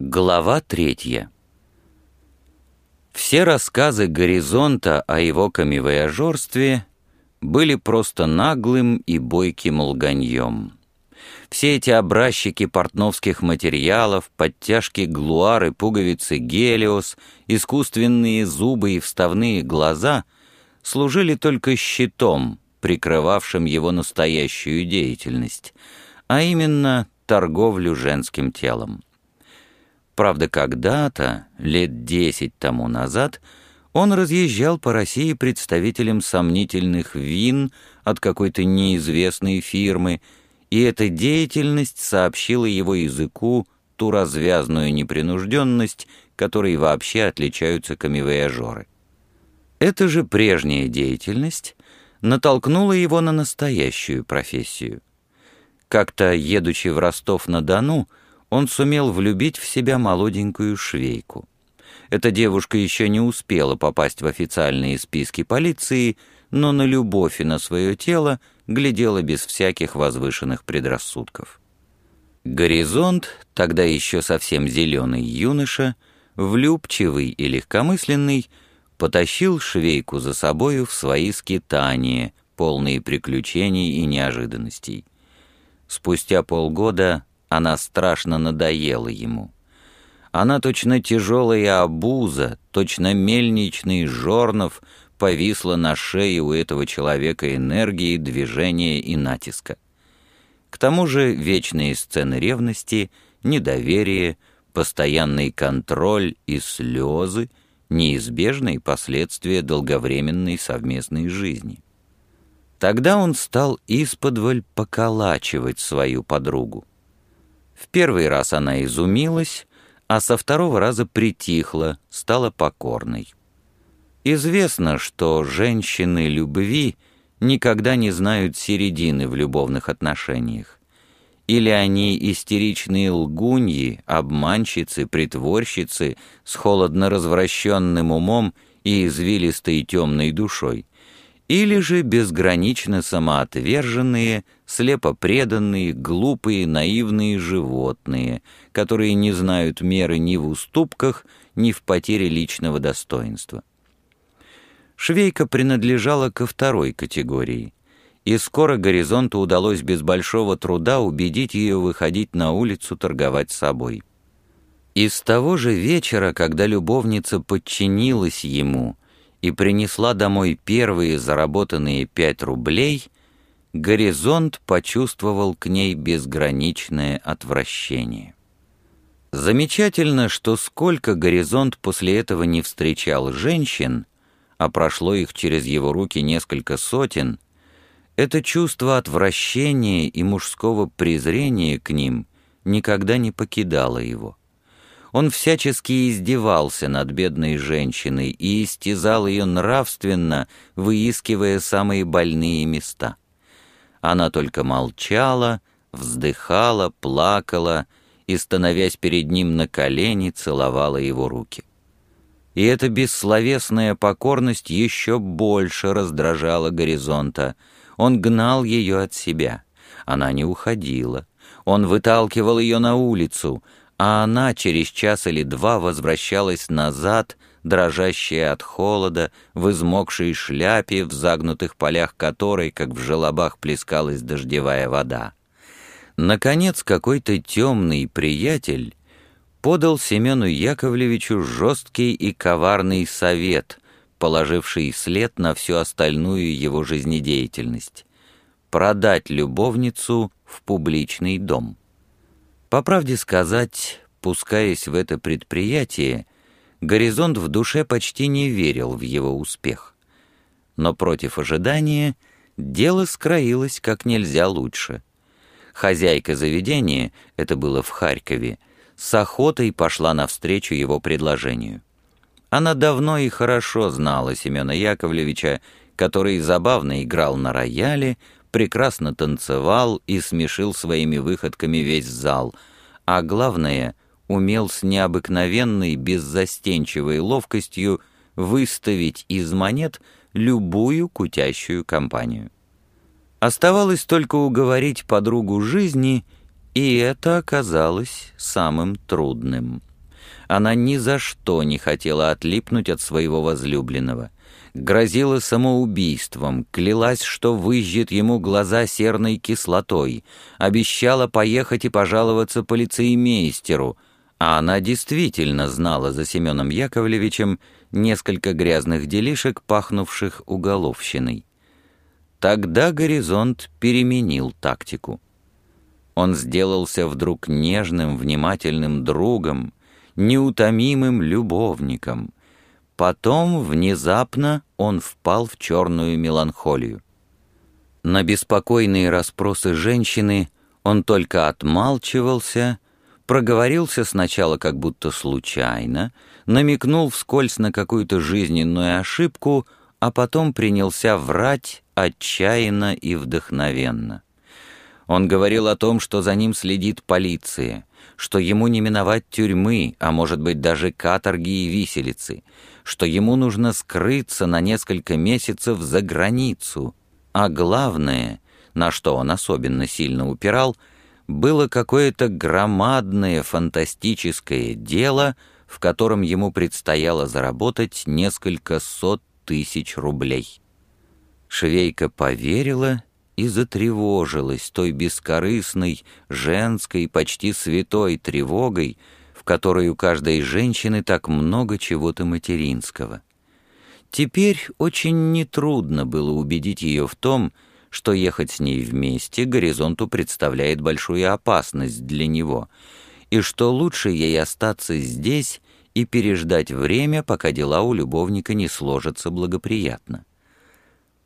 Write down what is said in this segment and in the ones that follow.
Глава третья. Все рассказы «Горизонта» о его камевояжерстве были просто наглым и бойким лганьем. Все эти образчики портновских материалов, подтяжки глуары, пуговицы гелиос, искусственные зубы и вставные глаза служили только щитом, прикрывавшим его настоящую деятельность, а именно торговлю женским телом. Правда, когда-то, лет десять тому назад, он разъезжал по России представителем сомнительных вин от какой-то неизвестной фирмы, и эта деятельность сообщила его языку ту развязную непринужденность, которой вообще отличаются камевояжеры. Эта же прежняя деятельность натолкнула его на настоящую профессию. Как-то, едучи в Ростов-на-Дону, он сумел влюбить в себя молоденькую швейку. Эта девушка еще не успела попасть в официальные списки полиции, но на любовь и на свое тело глядела без всяких возвышенных предрассудков. Горизонт, тогда еще совсем зеленый юноша, влюбчивый и легкомысленный, потащил швейку за собою в свои скитания, полные приключений и неожиданностей. Спустя полгода она страшно надоела ему. Она точно тяжелая обуза, точно мельничный жорнов повисла на шее у этого человека энергии, движения и натиска. К тому же вечные сцены ревности, недоверие, постоянный контроль и слезы — неизбежные последствия долговременной совместной жизни. Тогда он стал исподволь поколачивать свою подругу. В первый раз она изумилась, а со второго раза притихла, стала покорной. Известно, что женщины любви никогда не знают середины в любовных отношениях. Или они истеричные лгуньи, обманщицы, притворщицы с холодно развращенным умом и извилистой темной душой, или же безгранично самоотверженные, слепо преданные, глупые, наивные животные, которые не знают меры ни в уступках, ни в потере личного достоинства. Швейка принадлежала ко второй категории, и скоро горизонту удалось без большого труда убедить ее выходить на улицу торговать собой. И с того же вечера, когда любовница подчинилась ему — и принесла домой первые заработанные пять рублей, горизонт почувствовал к ней безграничное отвращение. Замечательно, что сколько горизонт после этого не встречал женщин, а прошло их через его руки несколько сотен, это чувство отвращения и мужского презрения к ним никогда не покидало его. Он всячески издевался над бедной женщиной и истязал ее нравственно, выискивая самые больные места. Она только молчала, вздыхала, плакала и, становясь перед ним на колени, целовала его руки. И эта бессловесная покорность еще больше раздражала горизонта. Он гнал ее от себя. Она не уходила. Он выталкивал ее на улицу — а она через час или два возвращалась назад, дрожащая от холода, в измокшей шляпе, в загнутых полях которой, как в желобах, плескалась дождевая вода. Наконец, какой-то темный приятель подал Семену Яковлевичу жесткий и коварный совет, положивший след на всю остальную его жизнедеятельность — продать любовницу в публичный дом. По правде сказать, пускаясь в это предприятие, Горизонт в душе почти не верил в его успех. Но против ожидания дело скроилось как нельзя лучше. Хозяйка заведения, это было в Харькове, с охотой пошла навстречу его предложению. Она давно и хорошо знала Семена Яковлевича, который забавно играл на рояле, прекрасно танцевал и смешил своими выходками весь зал, а главное, умел с необыкновенной беззастенчивой ловкостью выставить из монет любую кутящую компанию. Оставалось только уговорить подругу жизни, и это оказалось самым трудным — Она ни за что не хотела отлипнуть от своего возлюбленного. Грозила самоубийством, клялась, что выжжет ему глаза серной кислотой, обещала поехать и пожаловаться полицеймейстеру, а она действительно знала за Семеном Яковлевичем несколько грязных делишек, пахнувших уголовщиной. Тогда горизонт переменил тактику. Он сделался вдруг нежным, внимательным другом, неутомимым любовником. Потом, внезапно, он впал в черную меланхолию. На беспокойные расспросы женщины он только отмалчивался, проговорился сначала как будто случайно, намекнул вскользь на какую-то жизненную ошибку, а потом принялся врать отчаянно и вдохновенно. Он говорил о том, что за ним следит полиция, что ему не миновать тюрьмы, а может быть даже каторги и виселицы, что ему нужно скрыться на несколько месяцев за границу, а главное, на что он особенно сильно упирал, было какое-то громадное фантастическое дело, в котором ему предстояло заработать несколько сот тысяч рублей. Швейка поверила и затревожилась той бескорыстной, женской, почти святой тревогой, в которой у каждой женщины так много чего-то материнского. Теперь очень нетрудно было убедить ее в том, что ехать с ней вместе горизонту представляет большую опасность для него, и что лучше ей остаться здесь и переждать время, пока дела у любовника не сложатся благоприятно.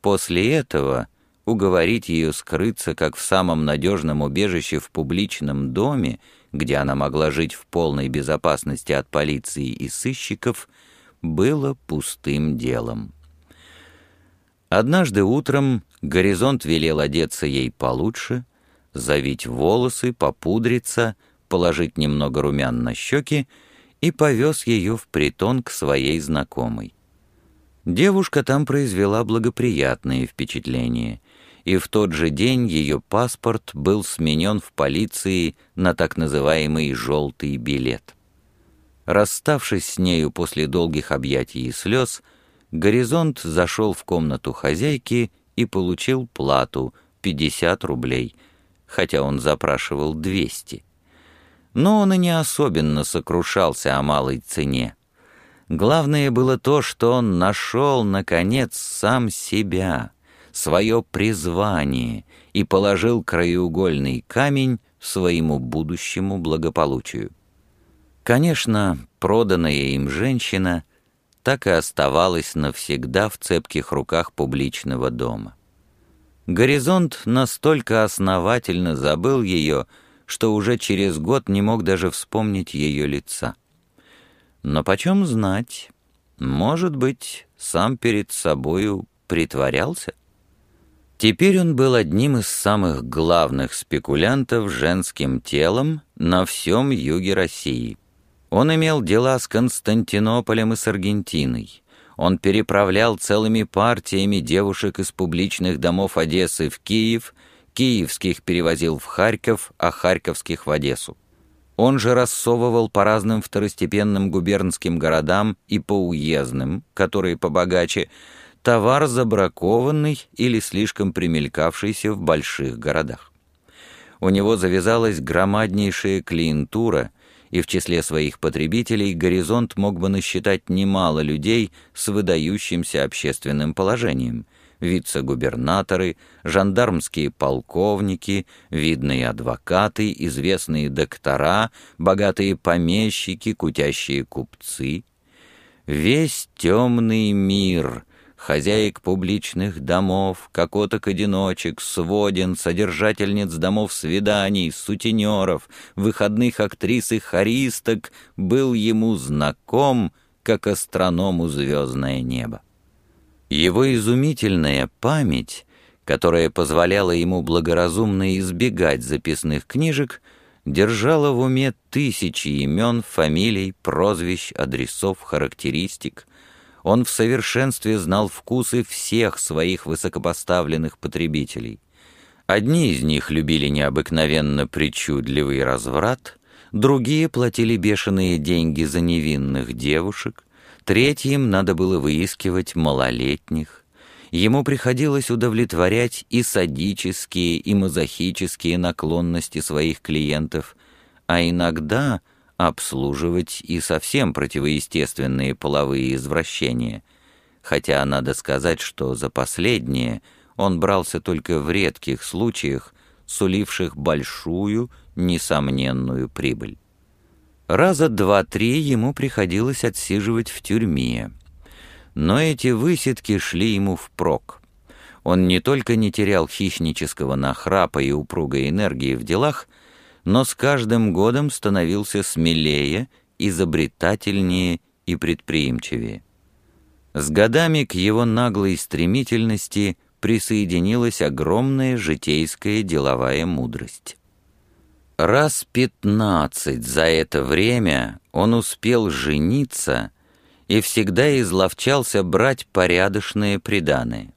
После этого уговорить ее скрыться как в самом надежном убежище в публичном доме, где она могла жить в полной безопасности от полиции и сыщиков, было пустым делом. Однажды утром горизонт велел одеться ей получше, завить волосы, попудриться, положить немного румян на щеки и повез ее в притон к своей знакомой. Девушка там произвела благоприятные впечатления, и в тот же день ее паспорт был сменен в полиции на так называемый «желтый билет». Расставшись с нею после долгих объятий и слез, Горизонт зашел в комнату хозяйки и получил плату 50 рублей, хотя он запрашивал 200. Но он и не особенно сокрушался о малой цене. Главное было то, что он нашел, наконец, сам себя, свое призвание и положил краеугольный камень своему будущему благополучию. Конечно, проданная им женщина так и оставалась навсегда в цепких руках публичного дома. Горизонт настолько основательно забыл ее, что уже через год не мог даже вспомнить ее лица. Но почем знать, может быть, сам перед собою притворялся? Теперь он был одним из самых главных спекулянтов женским телом на всем юге России. Он имел дела с Константинополем и с Аргентиной. Он переправлял целыми партиями девушек из публичных домов Одессы в Киев, киевских перевозил в Харьков, а харьковских в Одессу. Он же рассовывал по разным второстепенным губернским городам и по уездным, которые побогаче, товар забракованный или слишком примелькавшийся в больших городах. У него завязалась громаднейшая клиентура, и в числе своих потребителей «Горизонт» мог бы насчитать немало людей с выдающимся общественным положением – вице-губернаторы, жандармские полковники, видные адвокаты, известные доктора, богатые помещики, кутящие купцы. Весь темный мир — хозяек публичных домов, кокоток-одиночек, своден, содержательниц домов свиданий, сутенеров, выходных актрис и хористок был ему знаком, как астроному звездное небо. Его изумительная память, которая позволяла ему благоразумно избегать записных книжек, держала в уме тысячи имен, фамилий, прозвищ, адресов, характеристик. Он в совершенстве знал вкусы всех своих высокопоставленных потребителей. Одни из них любили необыкновенно причудливый разврат, другие платили бешеные деньги за невинных девушек, третьим надо было выискивать малолетних. Ему приходилось удовлетворять и садические, и мазохические наклонности своих клиентов, а иногда обслуживать и совсем противоестественные половые извращения, хотя надо сказать, что за последнее он брался только в редких случаях, суливших большую, несомненную прибыль. Раза два-три ему приходилось отсиживать в тюрьме. Но эти высидки шли ему впрок. Он не только не терял хищнического нахрапа и упругой энергии в делах, но с каждым годом становился смелее, изобретательнее и предприимчивее. С годами к его наглой стремительности присоединилась огромная житейская деловая мудрость. Раз пятнадцать за это время он успел жениться и всегда изловчался брать порядочные приданые.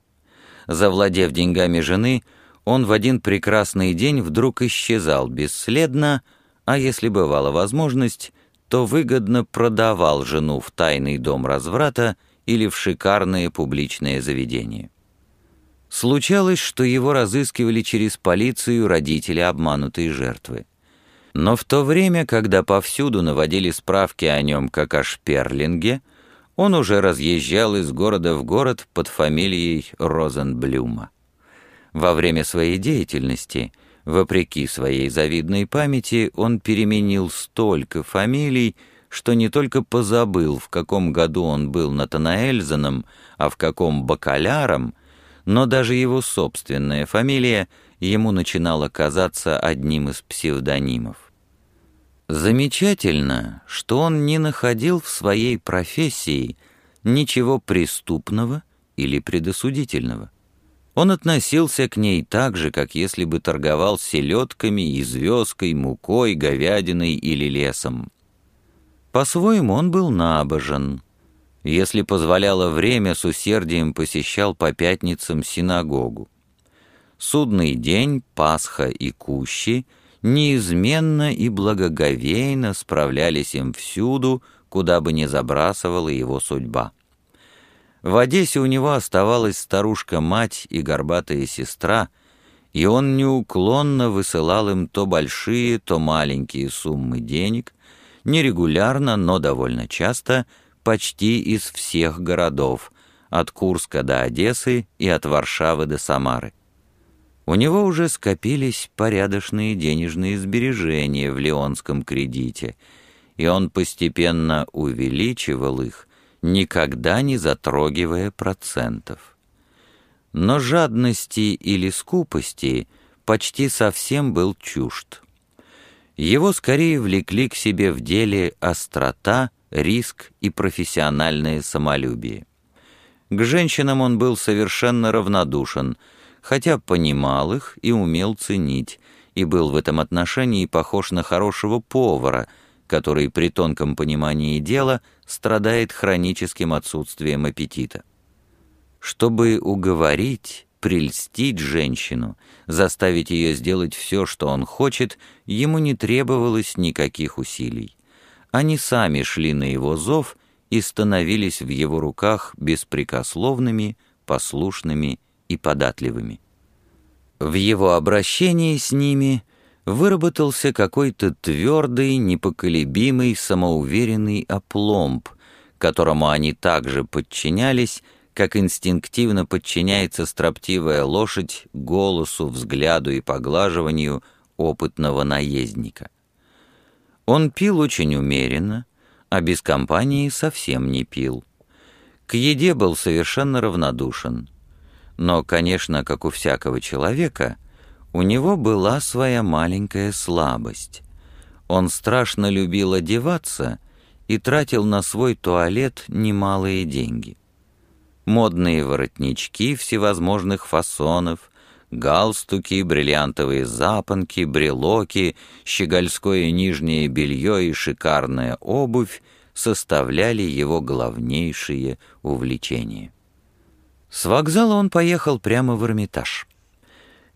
Завладев деньгами жены, он в один прекрасный день вдруг исчезал бесследно, а если бывала возможность, то выгодно продавал жену в тайный дом разврата или в шикарные публичные заведения. Случалось, что его разыскивали через полицию родители обманутой жертвы. Но в то время, когда повсюду наводили справки о нем как о Шперлинге, он уже разъезжал из города в город под фамилией Розенблюма. Во время своей деятельности, вопреки своей завидной памяти, он переменил столько фамилий, что не только позабыл, в каком году он был Натанаэльзеном, а в каком бакаляром, но даже его собственная фамилия ему начинала казаться одним из псевдонимов. Замечательно, что он не находил в своей профессии ничего преступного или предосудительного. Он относился к ней так же, как если бы торговал селедками, известкой, мукой, говядиной или лесом. По-своему он был набожен. Если позволяло время, с усердием посещал по пятницам синагогу. Судный день, Пасха и Кущи неизменно и благоговейно справлялись им всюду, куда бы ни забрасывала его судьба. В Одессе у него оставалась старушка-мать и горбатая сестра, и он неуклонно высылал им то большие, то маленькие суммы денег, нерегулярно, но довольно часто, почти из всех городов, от Курска до Одессы и от Варшавы до Самары. У него уже скопились порядочные денежные сбережения в леонском кредите, и он постепенно увеличивал их, никогда не затрогивая процентов. Но жадности или скупости почти совсем был чужд. Его скорее влекли к себе в деле острота, риск и профессиональное самолюбие. К женщинам он был совершенно равнодушен, хотя понимал их и умел ценить, и был в этом отношении похож на хорошего повара — который при тонком понимании дела страдает хроническим отсутствием аппетита. Чтобы уговорить, прельстить женщину, заставить ее сделать все, что он хочет, ему не требовалось никаких усилий. Они сами шли на его зов и становились в его руках беспрекословными, послушными и податливыми. В его обращении с ними – выработался какой-то твердый, непоколебимый, самоуверенный опломб, которому они также подчинялись, как инстинктивно подчиняется строптивая лошадь голосу, взгляду и поглаживанию опытного наездника. Он пил очень умеренно, а без компании совсем не пил. К еде был совершенно равнодушен. Но, конечно, как у всякого человека — у него была своя маленькая слабость. Он страшно любил одеваться и тратил на свой туалет немалые деньги. Модные воротнички всевозможных фасонов, галстуки, бриллиантовые запонки, брелоки, щегольское нижнее белье и шикарная обувь составляли его главнейшие увлечения. С вокзала он поехал прямо в Эрмитаж.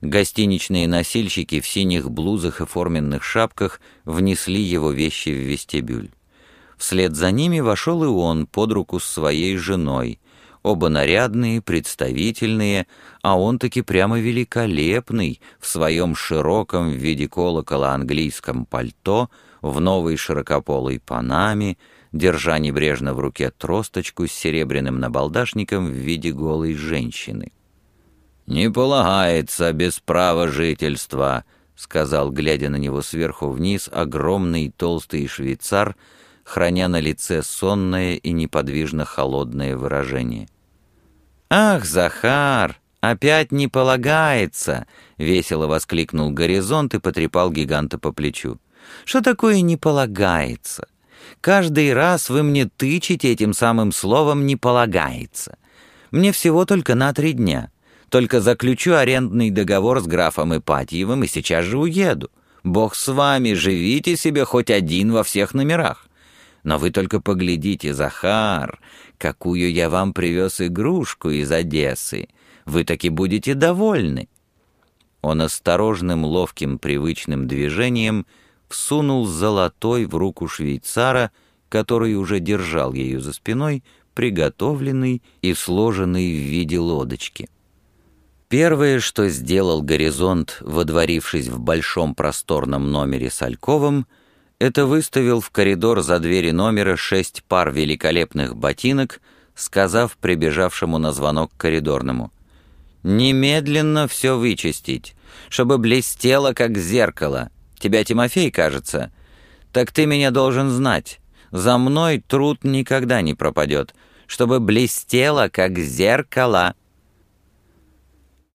Гостиничные носильщики в синих блузах и форменных шапках внесли его вещи в вестибюль. Вслед за ними вошел и он под руку с своей женой. Оба нарядные, представительные, а он таки прямо великолепный в своем широком в виде колокола английском пальто, в новой широкополой панаме, держа небрежно в руке тросточку с серебряным набалдашником в виде голой женщины. «Не полагается без права жительства», — сказал, глядя на него сверху вниз, огромный толстый швейцар, храня на лице сонное и неподвижно холодное выражение. «Ах, Захар, опять не полагается!» — весело воскликнул горизонт и потрепал гиганта по плечу. «Что такое «не полагается»? Каждый раз вы мне тычете этим самым словом «не полагается». Мне всего только на три дня». Только заключу арендный договор с графом Ипатьевым и сейчас же уеду. Бог с вами, живите себе хоть один во всех номерах. Но вы только поглядите, Захар, какую я вам привез игрушку из Одессы. Вы таки будете довольны». Он осторожным, ловким, привычным движением всунул золотой в руку швейцара, который уже держал ее за спиной, приготовленный и сложенный в виде лодочки. Первое, что сделал горизонт, водворившись в большом просторном номере с Альковым, это выставил в коридор за двери номера шесть пар великолепных ботинок, сказав прибежавшему на звонок коридорному «Немедленно все вычистить, чтобы блестело, как зеркало. Тебя Тимофей, кажется? Так ты меня должен знать. За мной труд никогда не пропадет, чтобы блестело, как зеркало».